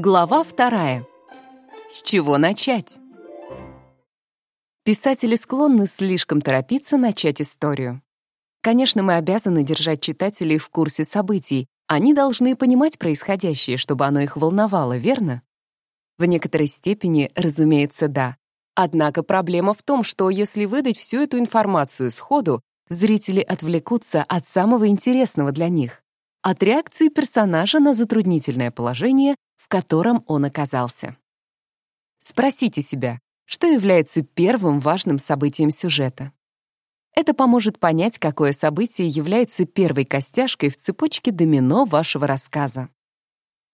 Глава вторая. С чего начать? Писатели склонны слишком торопиться начать историю. Конечно, мы обязаны держать читателей в курсе событий. Они должны понимать происходящее, чтобы оно их волновало, верно? В некоторой степени, разумеется, да. Однако проблема в том, что если выдать всю эту информацию сходу, зрители отвлекутся от самого интересного для них — от реакции персонажа на затруднительное положение, в котором он оказался. Спросите себя, что является первым важным событием сюжета? Это поможет понять, какое событие является первой костяшкой в цепочке домино вашего рассказа.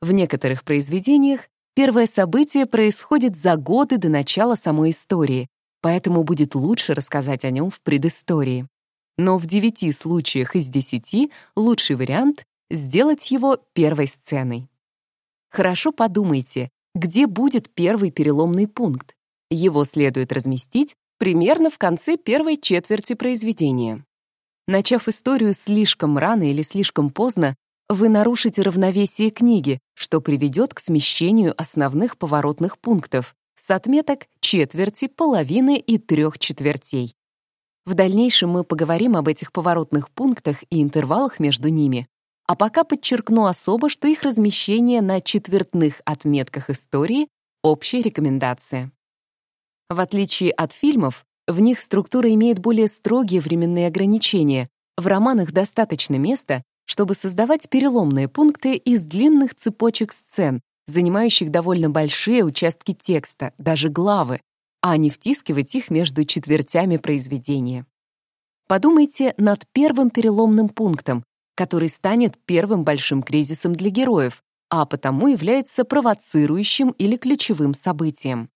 В некоторых произведениях первое событие происходит за годы до начала самой истории, поэтому будет лучше рассказать о нем в предыстории. Но в девяти случаях из десяти лучший вариант — сделать его первой сценой. Хорошо подумайте, где будет первый переломный пункт. Его следует разместить примерно в конце первой четверти произведения. Начав историю слишком рано или слишком поздно, вы нарушите равновесие книги, что приведет к смещению основных поворотных пунктов с отметок четверти, половины и трех четвертей. В дальнейшем мы поговорим об этих поворотных пунктах и интервалах между ними, а пока подчеркну особо, что их размещение на четвертных отметках истории — общая рекомендация. В отличие от фильмов, в них структура имеет более строгие временные ограничения. В романах достаточно места, чтобы создавать переломные пункты из длинных цепочек сцен, занимающих довольно большие участки текста, даже главы, а не втискивать их между четвертями произведения. Подумайте над первым переломным пунктом, который станет первым большим кризисом для героев, а потому является провоцирующим или ключевым событием.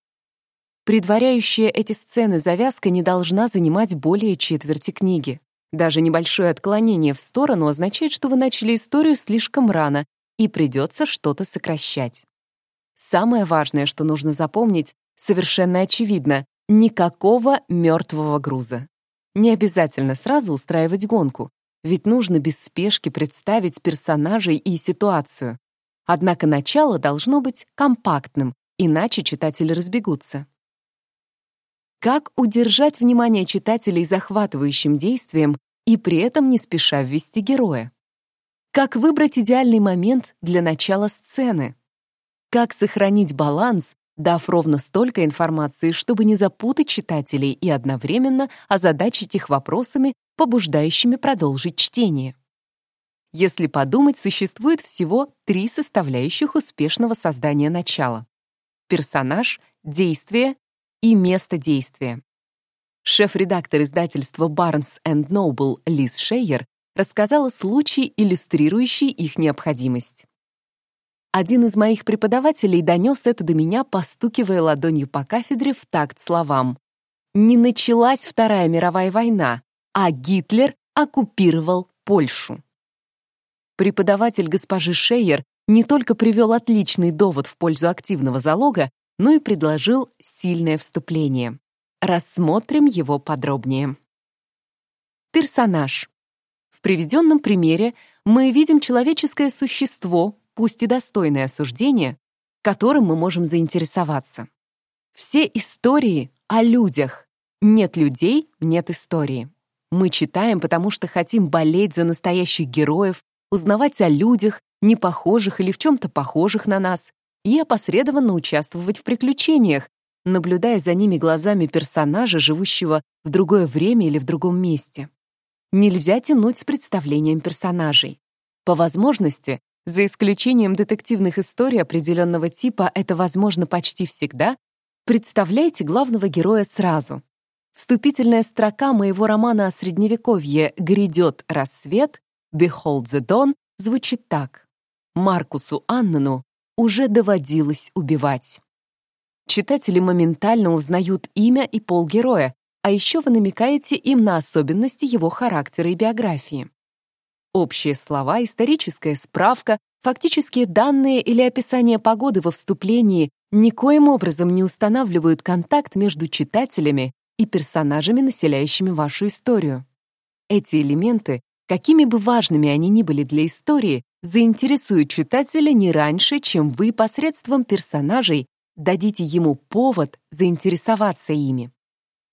Предваряющая эти сцены завязка не должна занимать более четверти книги. Даже небольшое отклонение в сторону означает, что вы начали историю слишком рано, и придется что-то сокращать. Самое важное, что нужно запомнить, совершенно очевидно, никакого мертвого груза. Не обязательно сразу устраивать гонку, ведь нужно без спешки представить персонажей и ситуацию. Однако начало должно быть компактным, иначе читатели разбегутся. Как удержать внимание читателей захватывающим действием и при этом не спеша ввести героя? Как выбрать идеальный момент для начала сцены? Как сохранить баланс дав ровно столько информации, чтобы не запутать читателей и одновременно озадачить их вопросами, побуждающими продолжить чтение. Если подумать, существует всего три составляющих успешного создания начала. Персонаж, действие и место действия. Шеф-редактор издательства Barnes Noble Лиз Шейер рассказала случай, иллюстрирующий их необходимость. Один из моих преподавателей донес это до меня, постукивая ладонью по кафедре в такт словам. Не началась Вторая мировая война, а Гитлер оккупировал Польшу. Преподаватель госпожи Шейер не только привел отличный довод в пользу активного залога, но и предложил сильное вступление. Рассмотрим его подробнее. Персонаж. В приведенном примере мы видим человеческое существо, пусть и достойное осуждение, которым мы можем заинтересоваться. Все истории о людях. Нет людей — нет истории. Мы читаем, потому что хотим болеть за настоящих героев, узнавать о людях, не похожих или в чем-то похожих на нас, и опосредованно участвовать в приключениях, наблюдая за ними глазами персонажа, живущего в другое время или в другом месте. Нельзя тянуть с представлением персонажей. По возможности за исключением детективных историй определенного типа, это возможно почти всегда, представляйте главного героя сразу. Вступительная строка моего романа о Средневековье «Грядет рассвет» «Behold the dawn» звучит так. Маркусу Аннану уже доводилось убивать. Читатели моментально узнают имя и пол героя, а еще вы намекаете им на особенности его характера и биографии. Общие слова, историческая справка, фактические данные или описание погоды во вступлении никоим образом не устанавливают контакт между читателями и персонажами, населяющими вашу историю. Эти элементы, какими бы важными они ни были для истории, заинтересуют читателя не раньше, чем вы посредством персонажей дадите ему повод заинтересоваться ими.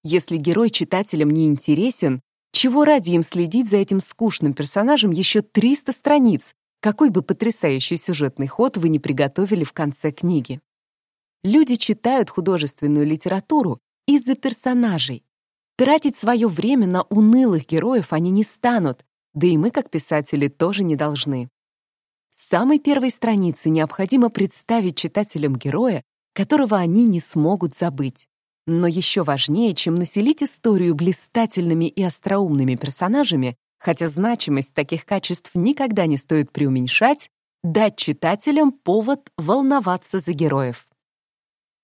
Если герой читателям не интересен, чего ради им следить за этим скучным персонажем еще 300 страниц, какой бы потрясающий сюжетный ход вы не приготовили в конце книги. Люди читают художественную литературу из-за персонажей. Тратить свое время на унылых героев они не станут, да и мы, как писатели, тоже не должны. С самой первой страницы необходимо представить читателям героя, которого они не смогут забыть. Но еще важнее, чем населить историю блистательными и остроумными персонажами, хотя значимость таких качеств никогда не стоит преуменьшать, дать читателям повод волноваться за героев.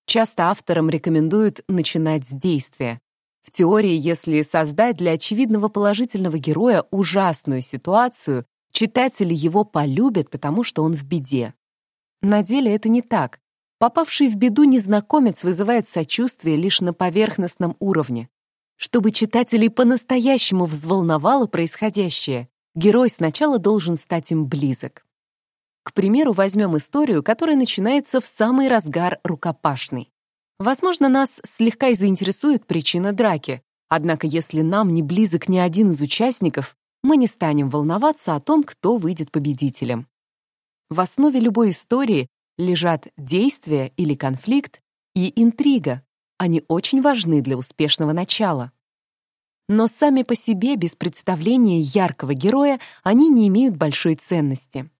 Часто авторам рекомендуют начинать с действия. В теории, если создать для очевидного положительного героя ужасную ситуацию, читатели его полюбят, потому что он в беде. На деле это не так. Попавший в беду незнакомец вызывает сочувствие лишь на поверхностном уровне. Чтобы читателей по-настоящему взволновало происходящее, герой сначала должен стать им близок. К примеру, возьмем историю, которая начинается в самый разгар рукопашной. Возможно, нас слегка и заинтересует причина драки, однако если нам не близок ни один из участников, мы не станем волноваться о том, кто выйдет победителем. В основе любой истории лежат действие или конфликт и интрига. Они очень важны для успешного начала. Но сами по себе, без представления яркого героя, они не имеют большой ценности.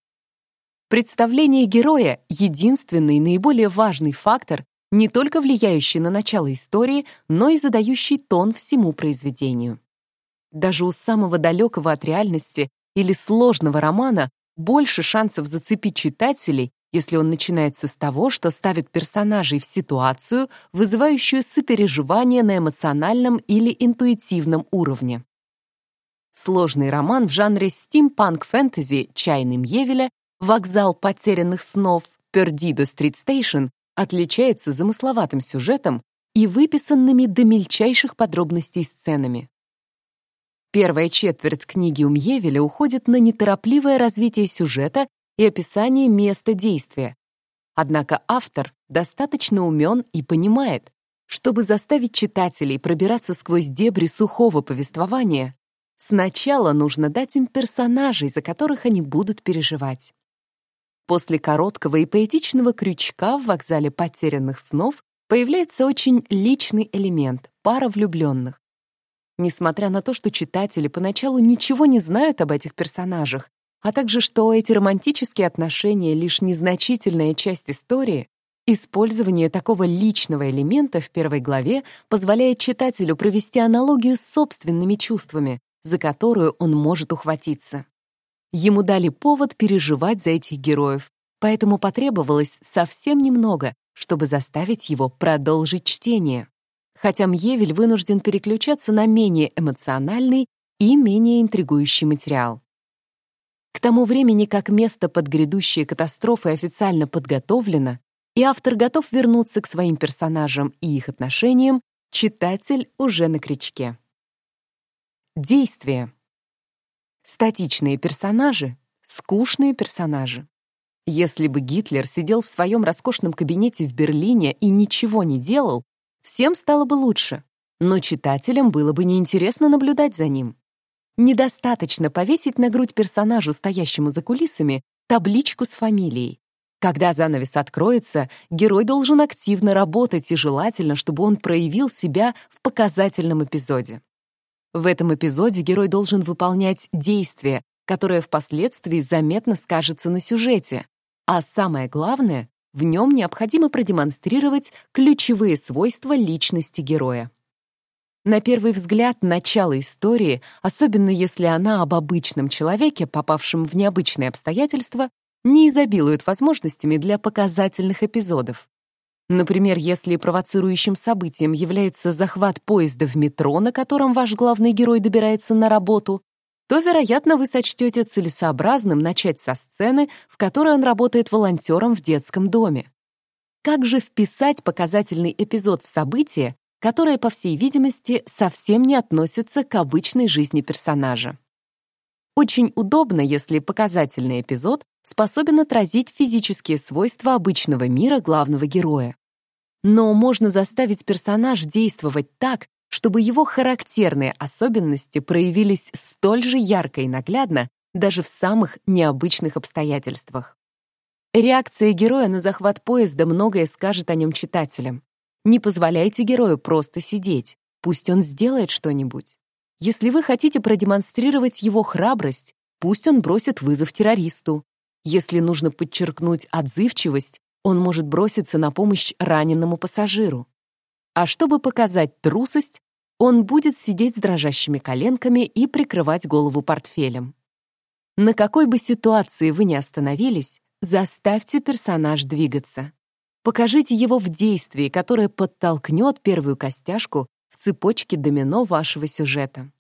Представление героя — единственный наиболее важный фактор, не только влияющий на начало истории, но и задающий тон всему произведению. Даже у самого далекого от реальности или сложного романа больше шансов зацепить читателей, если он начинается с того, что ставит персонажей в ситуацию, вызывающую сопереживание на эмоциональном или интуитивном уровне. Сложный роман в жанре стимпанк-фэнтези «Чайны Мьевиля», «Вокзал потерянных снов», «Perdido Street Station» отличается замысловатым сюжетом и выписанными до мельчайших подробностей сценами. Первая четверть книги у Мьевиля уходит на неторопливое развитие сюжета и описание места действия. Однако автор достаточно умен и понимает, чтобы заставить читателей пробираться сквозь дебри сухого повествования, сначала нужно дать им персонажей, за которых они будут переживать. После короткого и поэтичного крючка в вокзале потерянных снов появляется очень личный элемент — пара влюбленных. Несмотря на то, что читатели поначалу ничего не знают об этих персонажах, а также что эти романтические отношения — лишь незначительная часть истории, использование такого личного элемента в первой главе позволяет читателю провести аналогию с собственными чувствами, за которую он может ухватиться. Ему дали повод переживать за этих героев, поэтому потребовалось совсем немного, чтобы заставить его продолжить чтение. Хотя Мьевель вынужден переключаться на менее эмоциональный и менее интригующий материал. К тому времени, как место под грядущие катастрофы официально подготовлено, и автор готов вернуться к своим персонажам и их отношениям, читатель уже на крючке. Действие. Статичные персонажи — скучные персонажи. Если бы Гитлер сидел в своем роскошном кабинете в Берлине и ничего не делал, всем стало бы лучше, но читателям было бы неинтересно наблюдать за ним. Недостаточно повесить на грудь персонажу, стоящему за кулисами, табличку с фамилией. Когда занавес откроется, герой должен активно работать и желательно, чтобы он проявил себя в показательном эпизоде. В этом эпизоде герой должен выполнять действие, которое впоследствии заметно скажется на сюжете. А самое главное, в нем необходимо продемонстрировать ключевые свойства личности героя. На первый взгляд, начало истории, особенно если она об обычном человеке, попавшем в необычные обстоятельства, не изобилует возможностями для показательных эпизодов. Например, если провоцирующим событием является захват поезда в метро, на котором ваш главный герой добирается на работу, то, вероятно, вы сочтете целесообразным начать со сцены, в которой он работает волонтером в детском доме. Как же вписать показательный эпизод в событие, которое, по всей видимости, совсем не относится к обычной жизни персонажа? Очень удобно, если показательный эпизод способен отразить физические свойства обычного мира главного героя. Но можно заставить персонаж действовать так, чтобы его характерные особенности проявились столь же ярко и наглядно даже в самых необычных обстоятельствах. Реакция героя на захват поезда многое скажет о нем читателям. Не позволяйте герою просто сидеть, пусть он сделает что-нибудь. Если вы хотите продемонстрировать его храбрость, пусть он бросит вызов террористу. Если нужно подчеркнуть отзывчивость, он может броситься на помощь раненому пассажиру. А чтобы показать трусость, он будет сидеть с дрожащими коленками и прикрывать голову портфелем. На какой бы ситуации вы ни остановились, заставьте персонаж двигаться. Покажите его в действии, которое подтолкнет первую костяшку в цепочке домино вашего сюжета.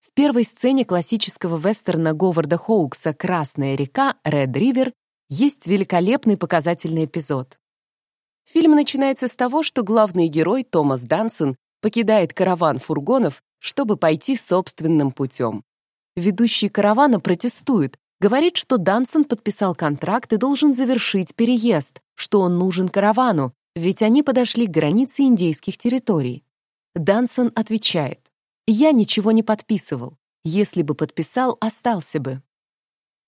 В первой сцене классического вестерна Говарда Хоукса «Красная река» Red River есть великолепный показательный эпизод. Фильм начинается с того, что главный герой Томас Дансон покидает караван фургонов, чтобы пойти собственным путем. Ведущий каравана протестует, говорит, что Дансон подписал контракт и должен завершить переезд, что он нужен каравану, ведь они подошли к границе индейских территорий. Дансон отвечает, «Я ничего не подписывал. Если бы подписал, остался бы».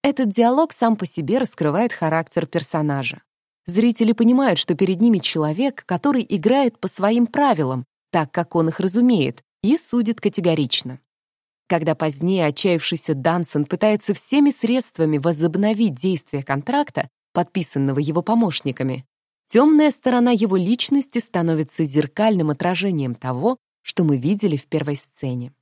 Этот диалог сам по себе раскрывает характер персонажа. Зрители понимают, что перед ними человек, который играет по своим правилам, так как он их разумеет, и судит категорично. Когда позднее отчаявшийся Дансон пытается всеми средствами возобновить действие контракта, подписанного его помощниками, темная сторона его личности становится зеркальным отражением того, что мы видели в первой сцене.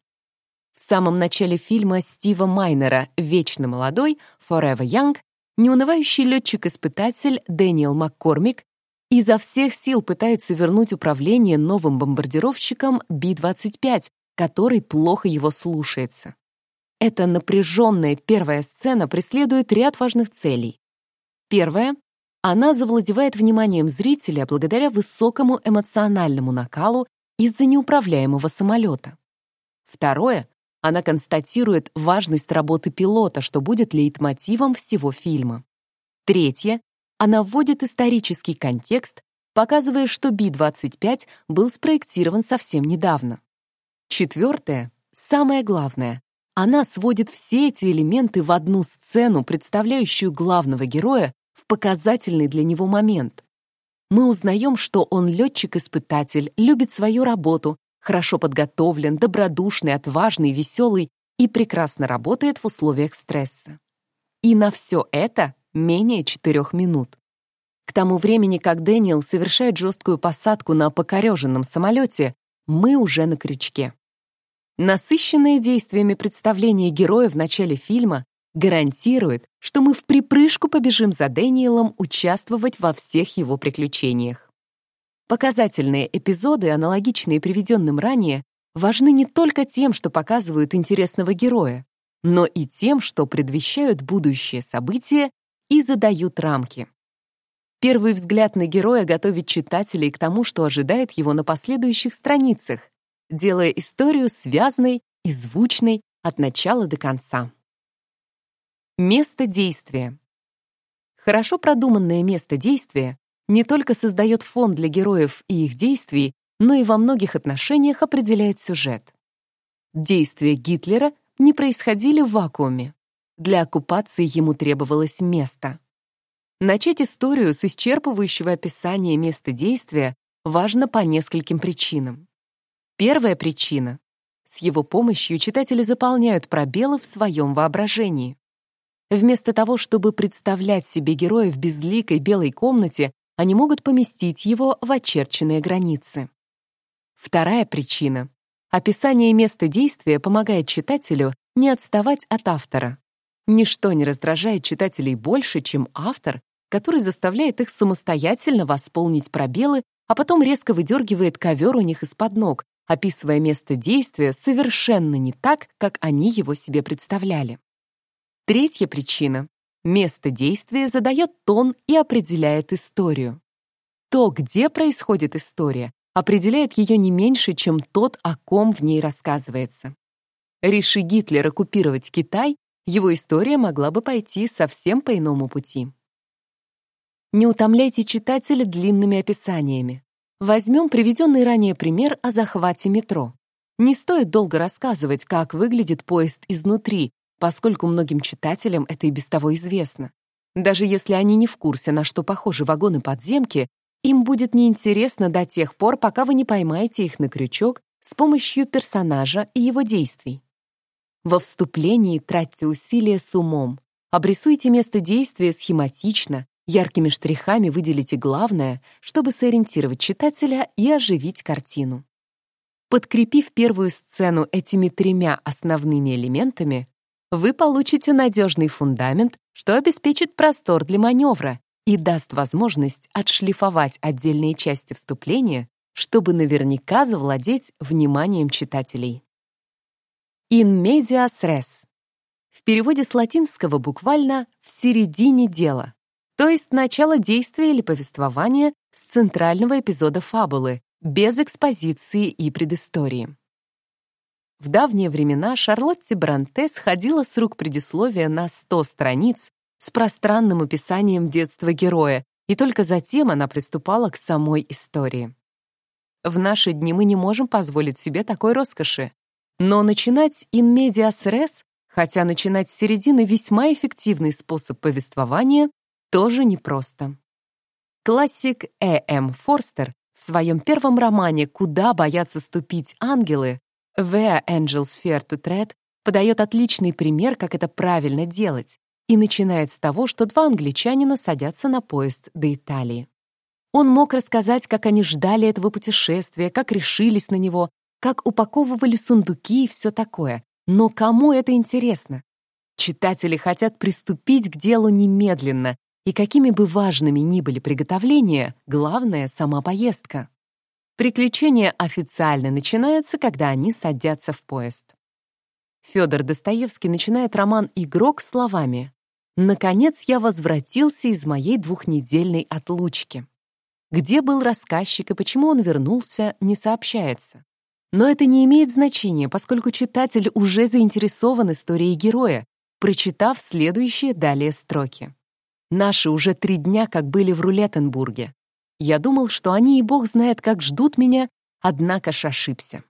В самом начале фильма Стива Майнера «Вечно молодой» «Forever Young» неунывающий летчик-испытатель Дэниел Маккормик изо всех сил пытается вернуть управление новым бомбардировщиком Би-25, который плохо его слушается. Эта напряженная первая сцена преследует ряд важных целей. Первая — она завладевает вниманием зрителя благодаря высокому эмоциональному накалу из-за неуправляемого самолета. Второе — она констатирует важность работы пилота, что будет лейтмотивом всего фильма. Третье — она вводит исторический контекст, показывая, что Би-25 был спроектирован совсем недавно. Четвертое, самое главное, она сводит все эти элементы в одну сцену, представляющую главного героя в показательный для него момент. Мы узнаем, что он летчик-испытатель, любит свою работу, хорошо подготовлен, добродушный, отважный, веселый и прекрасно работает в условиях стресса. И на все это менее четырех минут. К тому времени, как Дэниел совершает жесткую посадку на покореженном самолете, мы уже на крючке. Насыщенное действиями представление героя в начале фильма гарантирует, что мы в припрыжку побежим за Дэниелом участвовать во всех его приключениях. Показательные эпизоды, аналогичные приведенным ранее, важны не только тем, что показывают интересного героя, но и тем, что предвещают будущее события и задают рамки. Первый взгляд на героя готовит читателей к тому, что ожидает его на последующих страницах, делая историю связной и звучной от начала до конца. Место действия. Хорошо продуманное место действия не только создает фон для героев и их действий, но и во многих отношениях определяет сюжет. Действия Гитлера не происходили в вакууме. Для оккупации ему требовалось место. Начать историю с исчерпывающего описания места действия важно по нескольким причинам. Первая причина — с его помощью читатели заполняют пробелы в своем воображении. Вместо того, чтобы представлять себе героя в безликой белой комнате, они могут поместить его в очерченные границы. Вторая причина — описание места действия помогает читателю не отставать от автора. Ничто не раздражает читателей больше, чем автор, который заставляет их самостоятельно восполнить пробелы, а потом резко выдергивает ковер у них из-под ног, описывая место действия совершенно не так, как они его себе представляли. Третья причина — место действия задает тон и определяет историю. То, где происходит история, определяет ее не меньше, чем тот, о ком в ней рассказывается. Реши Гитлер оккупировать Китай, его история могла бы пойти совсем по иному пути. Не утомляйте читателя длинными описаниями. Возьмем приведенный ранее пример о захвате метро. Не стоит долго рассказывать, как выглядит поезд изнутри, поскольку многим читателям это и без того известно. Даже если они не в курсе, на что похожи вагоны подземки, им будет неинтересно до тех пор, пока вы не поймаете их на крючок с помощью персонажа и его действий. Во вступлении тратьте усилия с умом. Обрисуйте место действия схематично, яркими штрихами выделите главное, чтобы сориентировать читателя и оживить картину. Подкрепив первую сцену этими тремя основными элементами, вы получите надежный фундамент, что обеспечит простор для маневра и даст возможность отшлифовать отдельные части вступления, чтобы наверняка завладеть вниманием читателей. In medias res. В переводе с латинского буквально «в середине дела», то есть начало действия или повествования с центрального эпизода фабулы, без экспозиции и предыстории. В давние времена Шарлотте Бранте сходила с рук предисловия на 100 страниц с пространным описанием детства героя, и только затем она приступала к самой истории. В наши дни мы не можем позволить себе такой роскоши. Но начинать in medias res, хотя начинать с середины весьма эффективный способ повествования, тоже непросто. Классик Э. М. Форстер в своем первом романе «Куда боятся ступить ангелы» Where Angels Fear to Tread подает отличный пример, как это правильно делать, и начинает с того, что два англичанина садятся на поезд до Италии. Он мог рассказать, как они ждали этого путешествия, как решились на него, как упаковывали сундуки и все такое. Но кому это интересно? Читатели хотят приступить к делу немедленно, и какими бы важными ни были приготовления, главное — сама поездка. Приключения официально начинаются, когда они садятся в поезд. Федор Достоевский начинает роман «Игрок» словами «Наконец я возвратился из моей двухнедельной отлучки». Где был рассказчик и почему он вернулся, не сообщается. Но это не имеет значения, поскольку читатель уже заинтересован историей героя, прочитав следующие далее строки. Наши уже три дня как были в Рулеттенбурге. Я думал, что они и бог знает, как ждут меня, однако ж ошибся.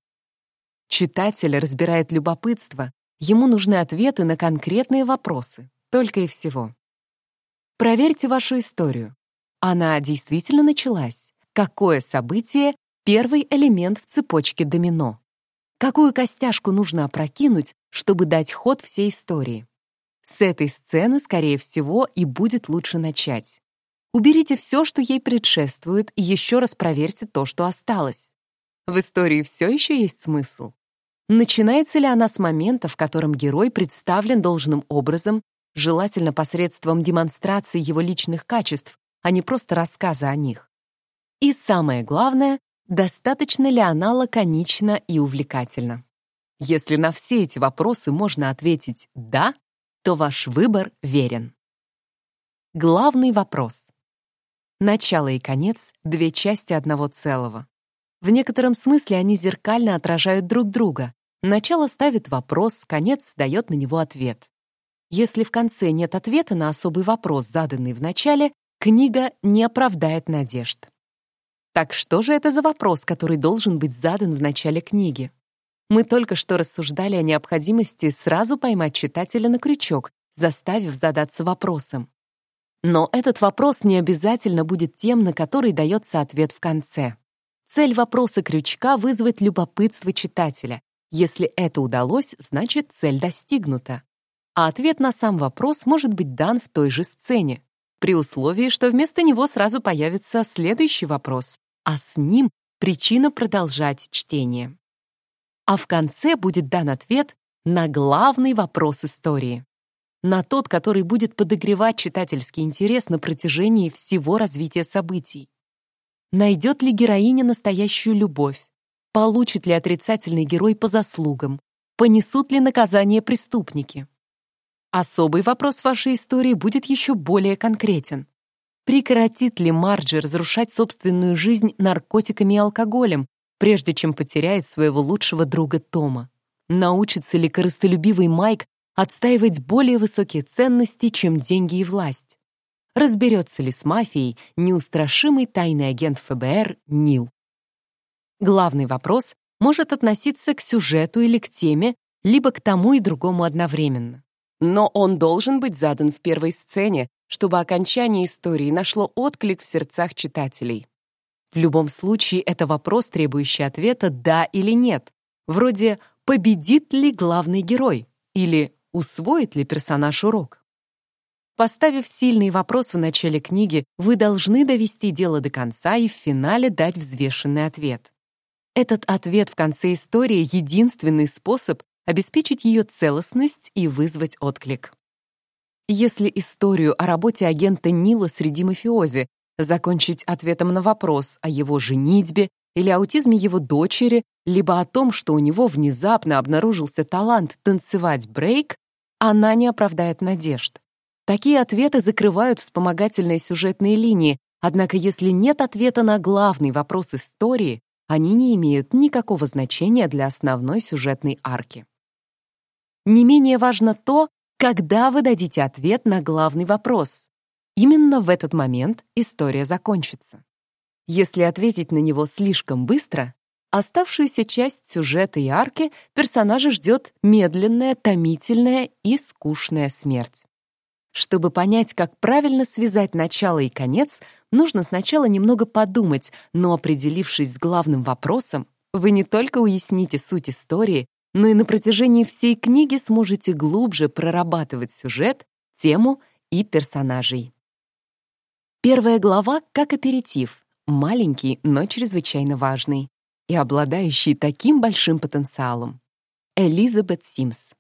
Читатель разбирает любопытство, ему нужны ответы на конкретные вопросы, только и всего. Проверьте вашу историю. Она действительно началась. Какое событие — первый элемент в цепочке домино? Какую костяшку нужно опрокинуть, чтобы дать ход всей истории? С этой сцены, скорее всего, и будет лучше начать. Уберите все, что ей предшествует, и еще раз проверьте то, что осталось. В истории все еще есть смысл. Начинается ли она с момента, в котором герой представлен должным образом, желательно посредством демонстрации его личных качеств, а не просто рассказа о них? И самое главное, достаточно ли она лаконична и увлекательна? Если на все эти вопросы можно ответить «да», то ваш выбор верен. Главный вопрос. Начало и конец — две части одного целого. В некотором смысле они зеркально отражают друг друга. Начало ставит вопрос, конец дает на него ответ. Если в конце нет ответа на особый вопрос, заданный в начале, книга не оправдает надежд. Так что же это за вопрос, который должен быть задан в начале книги? Мы только что рассуждали о необходимости сразу поймать читателя на крючок, заставив задаться вопросом. Но этот вопрос не обязательно будет тем, на который дается ответ в конце. Цель вопроса крючка — вызвать любопытство читателя. Если это удалось, значит, цель достигнута. А ответ на сам вопрос может быть дан в той же сцене, при условии, что вместо него сразу появится следующий вопрос, а с ним причина продолжать чтение. А в конце будет дан ответ на главный вопрос истории на тот, который будет подогревать читательский интерес на протяжении всего развития событий. Найдет ли героиня настоящую любовь? Получит ли отрицательный герой по заслугам? Понесут ли наказание преступники? Особый вопрос вашей истории будет еще более конкретен. Прекратит ли Марджи разрушать собственную жизнь наркотиками и алкоголем, прежде чем потеряет своего лучшего друга Тома? Научится ли корыстолюбивый Майк отстаивать более высокие ценности, чем деньги и власть? Разберется ли с мафией неустрашимый тайный агент ФБР Нил? Главный вопрос может относиться к сюжету или к теме, либо к тому и другому одновременно. Но он должен быть задан в первой сцене, чтобы окончание истории нашло отклик в сердцах читателей. В любом случае, это вопрос, требующий ответа «да» или «нет», вроде «победит ли главный герой» или «усвоит ли персонаж урок». Поставив сильный вопрос в начале книги, вы должны довести дело до конца и в финале дать взвешенный ответ. Этот ответ в конце истории — единственный способ обеспечить ее целостность и вызвать отклик. Если историю о работе агента Нила среди мафиози закончить ответом на вопрос о его женитьбе или аутизме его дочери, либо о том, что у него внезапно обнаружился талант танцевать брейк, она не оправдает надежд. Такие ответы закрывают вспомогательные сюжетные линии, однако если нет ответа на главный вопрос истории, они не имеют никакого значения для основной сюжетной арки. Не менее важно то, когда вы дадите ответ на главный вопрос. Именно в этот момент история закончится. Если ответить на него слишком быстро, оставшуюся часть сюжета и арки персонажа ждет медленная, томительная и скучная смерть. Чтобы понять, как правильно связать начало и конец, нужно сначала немного подумать, но определившись с главным вопросом, вы не только уясните суть истории, но и на протяжении всей книги сможете глубже прорабатывать сюжет, тему и персонажей. Первая глава как аперитив, маленький, но чрезвычайно важный и обладающий таким большим потенциалом. Элизабет Симс